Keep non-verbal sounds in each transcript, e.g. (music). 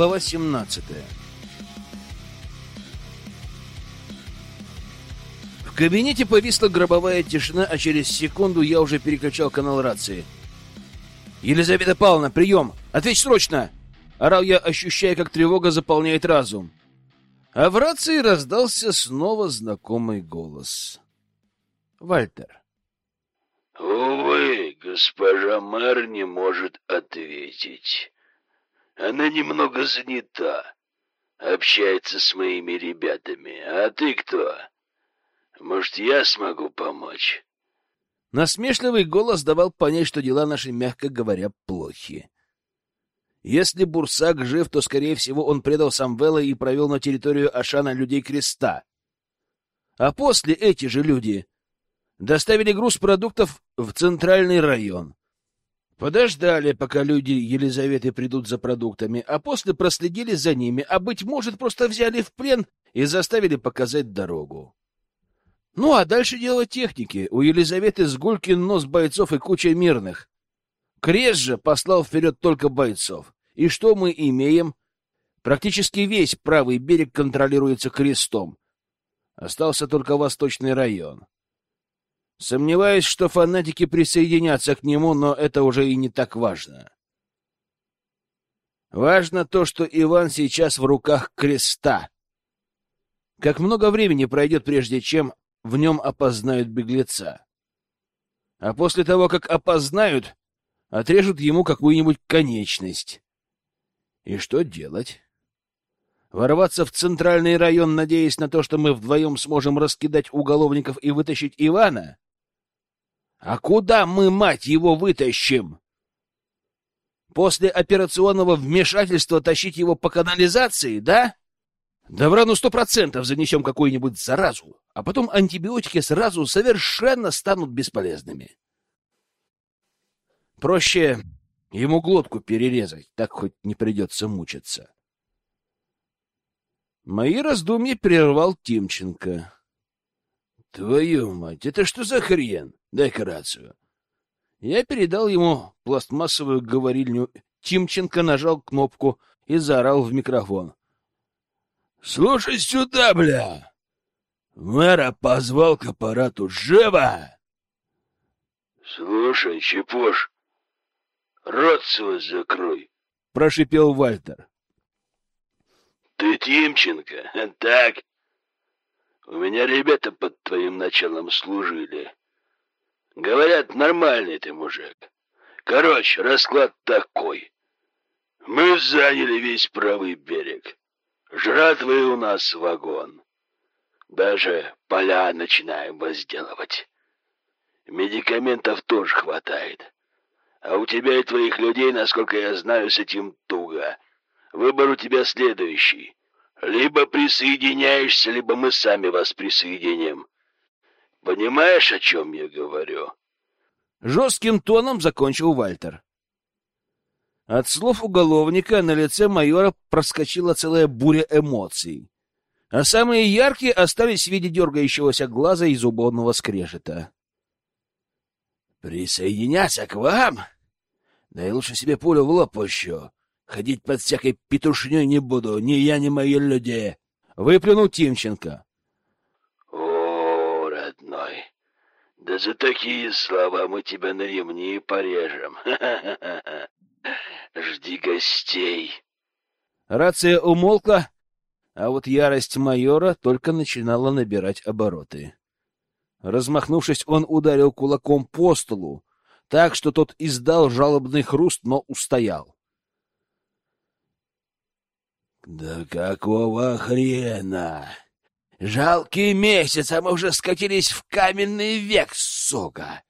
Глава 17 В кабинете повисла гробовая тишина, а через секунду я уже переключал канал рации. «Елизавета Павловна, прием! Ответь срочно!» Орал я, ощущая, как тревога заполняет разум. А в рации раздался снова знакомый голос. «Вальтер». «Увы, госпожа мэр не может ответить. Она немного занята, общается с моими ребятами. А ты кто? Может, я смогу помочь?» Насмешливый голос давал понять, что дела наши, мягко говоря, плохи. Если Бурсак жив, то, скорее всего, он предал Самвела и провел на территорию Ашана людей Креста. А после эти же люди доставили груз продуктов в центральный район. Подождали, пока люди Елизаветы придут за продуктами, а после проследили за ними, а, быть может, просто взяли в плен и заставили показать дорогу. Ну, а дальше дело техники. У Елизаветы Сгулькин нос бойцов и куча мирных. Крест же послал вперед только бойцов. И что мы имеем? Практически весь правый берег контролируется крестом. Остался только восточный район. Сомневаюсь, что фанатики присоединятся к нему, но это уже и не так важно. Важно то, что Иван сейчас в руках креста. Как много времени пройдет, прежде чем в нем опознают беглеца. А после того, как опознают, отрежут ему какую-нибудь конечность. И что делать? Ворваться в центральный район, надеясь на то, что мы вдвоем сможем раскидать уголовников и вытащить Ивана? А куда мы, мать его, вытащим? После операционного вмешательства тащить его по канализации, да? Добра, сто процентов занесем какую-нибудь заразу, а потом антибиотики сразу совершенно станут бесполезными. Проще ему глотку перерезать, так хоть не придется мучиться. Мои раздумья прервал Тимченко. — Твою мать, это что за хрен? Дай-ка рацию. Я передал ему пластмассовую говорильню. Тимченко нажал кнопку и заорал в микрофон. — Слушай сюда, бля! Мэра позвал к аппарату. Живо! — Слушай, Чепош, рот свой закрой! — прошипел Вальтер. — Ты Тимченко, (laughs) так? У меня ребята под твоим началом служили. Говорят, нормальный ты мужик. Короче, расклад такой. Мы заняли весь правый берег. Жратвы у нас вагон. Даже поля начинаем возделывать. Медикаментов тоже хватает. А у тебя и твоих людей, насколько я знаю, с этим туго. Выбор у тебя следующий. Либо присоединяешься, либо мы сами вас присоединим. Понимаешь, о чем я говорю? Жестким тоном закончил Вальтер. От слов уголовника на лице майора проскочила целая буря эмоций, а самые яркие остались в виде дергающегося глаза и зубовного скрежета. «Присоединяться к вам? Да и лучше себе пулю в лоб пущу. Ходить под всякой петушней не буду, ни я, ни мои люди!» — выплюнул Тимченко. «О, родной, да за такие слова мы тебя на ремни порежем. (laughs) Жди гостей. Рация умолкла, а вот ярость майора только начинала набирать обороты. Размахнувшись, он ударил кулаком по столу, так что тот издал жалобный хруст, но устоял. «Да какого хрена? Жалкий месяц, а мы уже скатились в каменный век, сука!»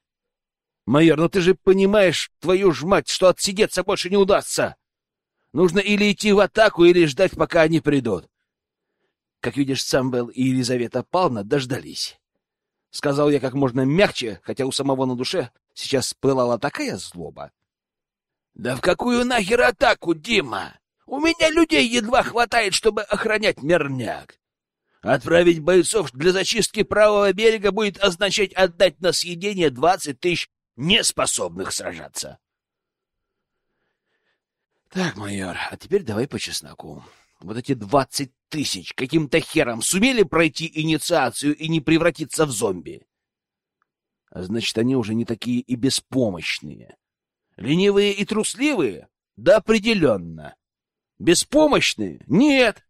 «Майор, ну ты же понимаешь, твою ж мать, что отсидеться больше не удастся! Нужно или идти в атаку, или ждать, пока они придут. Как видишь, Самвел и Елизавета Павловна дождались. Сказал я как можно мягче, хотя у самого на душе сейчас пылала такая злоба. Да в какую нахер атаку, Дима? У меня людей едва хватает, чтобы охранять мирняк. Отправить бойцов для зачистки правого берега будет означать отдать на съедение двадцать тысяч неспособных сражаться. Так, майор, а теперь давай по чесноку. Вот эти двадцать тысяч каким-то хером сумели пройти инициацию и не превратиться в зомби? А значит, они уже не такие и беспомощные. Ленивые и трусливые? Да определенно. Беспомощные? Нет.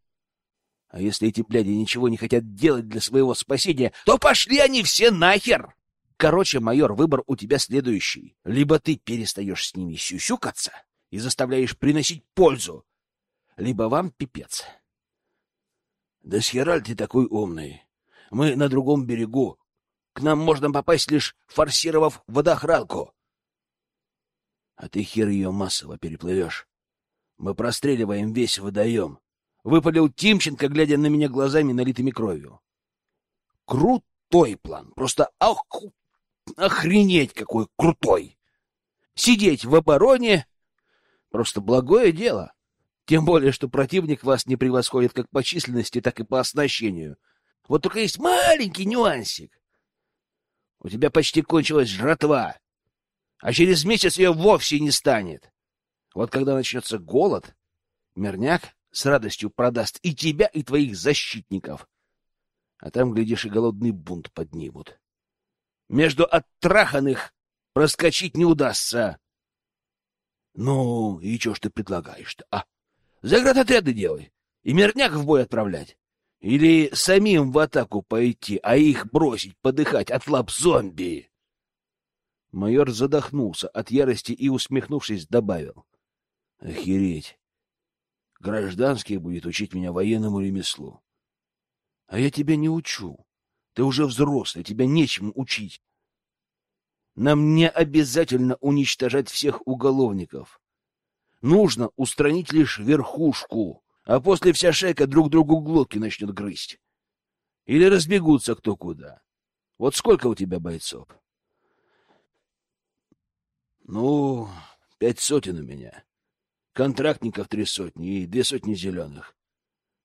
А если эти бляди ничего не хотят делать для своего спасения, то пошли они все нахер! Короче, майор, выбор у тебя следующий. Либо ты перестаешь с ними сюсюкаться и заставляешь приносить пользу, либо вам пипец. Да с хераль ты такой умный. Мы на другом берегу. К нам можно попасть, лишь форсировав водохранку. А ты хер ее массово переплывешь. Мы простреливаем весь водоем. Выпалил Тимченко, глядя на меня глазами, налитыми кровью. Крутой план. Просто ох, охренеть какой крутой. Сидеть в обороне — просто благое дело. Тем более, что противник вас не превосходит как по численности, так и по оснащению. Вот только есть маленький нюансик. У тебя почти кончилась жратва, а через месяц ее вовсе не станет. Вот когда начнется голод, мирняк с радостью продаст и тебя, и твоих защитников. А там, глядишь, и голодный бунт поднимут. Между оттраханных проскочить не удастся. Ну, и что ж ты предлагаешь-то, а? Заградотряды делай и мирняк в бой отправлять. Или самим в атаку пойти, а их бросить подыхать от лап зомби. Майор задохнулся от ярости и, усмехнувшись, добавил. — Охереть! Гражданский будет учить меня военному ремеслу. А я тебя не учу. Ты уже взрослый, тебя нечему учить. Нам не обязательно уничтожать всех уголовников. Нужно устранить лишь верхушку, а после вся шайка друг другу глотки начнет грызть. Или разбегутся кто куда. Вот сколько у тебя бойцов? Ну, пять сотен у меня. Контрактников три сотни и две сотни зеленых.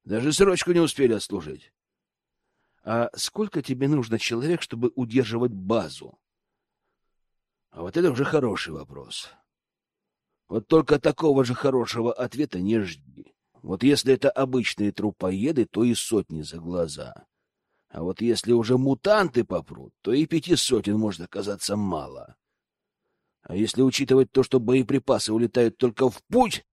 Даже срочку не успели отслужить. А сколько тебе нужно человек, чтобы удерживать базу? А вот это уже хороший вопрос. Вот только такого же хорошего ответа не жди. Вот если это обычные трупоеды, то и сотни за глаза. А вот если уже мутанты попрут, то и пяти сотен может оказаться мало. А если учитывать то, что боеприпасы улетают только в путь,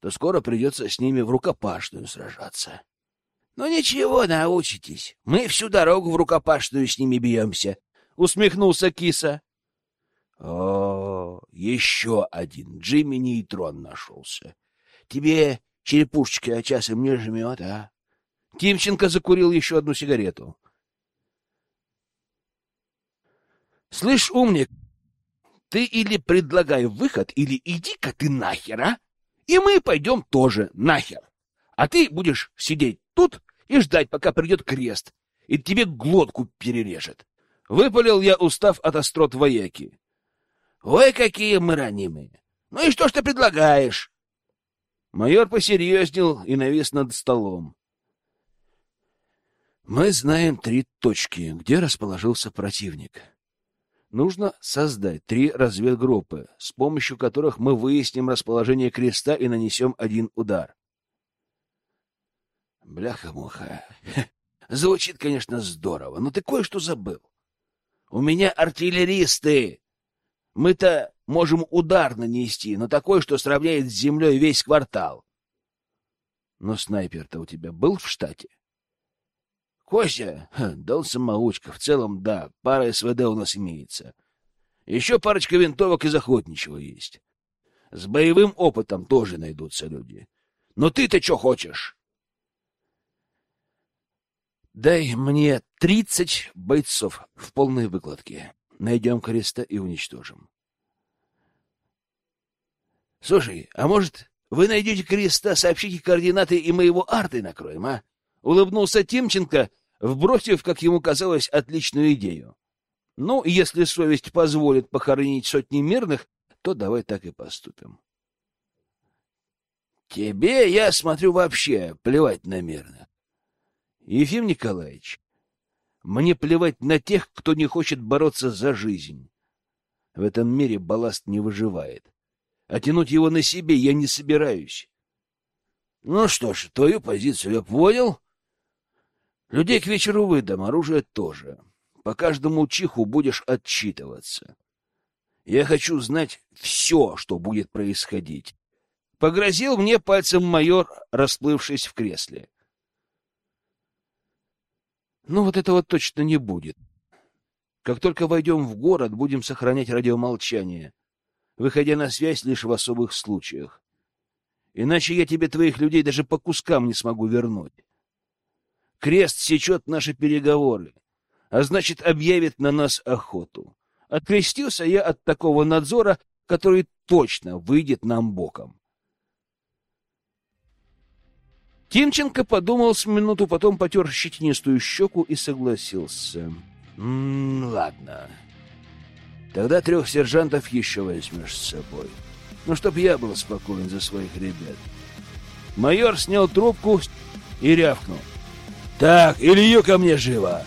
то скоро придется с ними в рукопашную сражаться. — Ну ничего, научитесь. Мы всю дорогу в рукопашную с ними бьемся, — усмехнулся киса. — О, еще один Джимми Нейтрон нашелся. Тебе черепушечки а часом не жмет, а? Тимченко закурил еще одну сигарету. — Слышь, умник, ты или предлагай выход, или иди-ка ты нахер, а? И мы пойдем тоже нахер. А ты будешь сидеть тут и ждать, пока придет крест, и тебе глотку перережет. Выпалил я, устав от острот вояки. Ой, какие мы ранимые! Ну и что ж ты предлагаешь? Майор посерьезнел и навис над столом. Мы знаем три точки, где расположился противник. Нужно создать три разведгруппы, с помощью которых мы выясним расположение креста и нанесем один удар. Бляха-муха. (laughs) Звучит, конечно, здорово, но ты кое-что забыл. У меня артиллеристы. Мы-то можем удар нанести, но такой, что сравняет с землей весь квартал. Но снайпер-то у тебя был в штате? Костя? Да он самоучка. В целом, да, пара СВД у нас имеется. Еще парочка винтовок из охотничьего есть. С боевым опытом тоже найдутся люди. Но ты-то что хочешь? Дай мне тридцать бойцов в полной выкладке. Найдем креста и уничтожим. Слушай, а может, вы найдете креста, сообщите координаты и мы его артой накроем, а? Улыбнулся Тимченко, вбросив, как ему казалось, отличную идею. Ну, если совесть позволит похоронить сотни мирных, то давай так и поступим. Тебе, я смотрю, вообще плевать на мирных. Ефим Николаевич, мне плевать на тех, кто не хочет бороться за жизнь. В этом мире балласт не выживает. А тянуть его на себе я не собираюсь. Ну что ж, твою позицию я понял. Людей к вечеру выдам, оружие тоже. По каждому чиху будешь отчитываться. Я хочу знать все, что будет происходить. Погрозил мне пальцем майор, расплывшись в кресле. Ну вот этого точно не будет. Как только войдем в город, будем сохранять радиомолчание, выходя на связь лишь в особых случаях. Иначе я тебе твоих людей даже по кускам не смогу вернуть. Крест сечет наши переговоры, а значит, объявит на нас охоту. Открестился я от такого надзора, который точно выйдет нам боком. Тимченко подумал с минуту, потом потер щетинистую щеку и согласился. «М -м, «Ладно. Тогда трех сержантов еще возьмешь с собой. Ну, чтоб я был спокоен за своих ребят». Майор снял трубку и рявкнул. «Так, Илью ко мне живо!»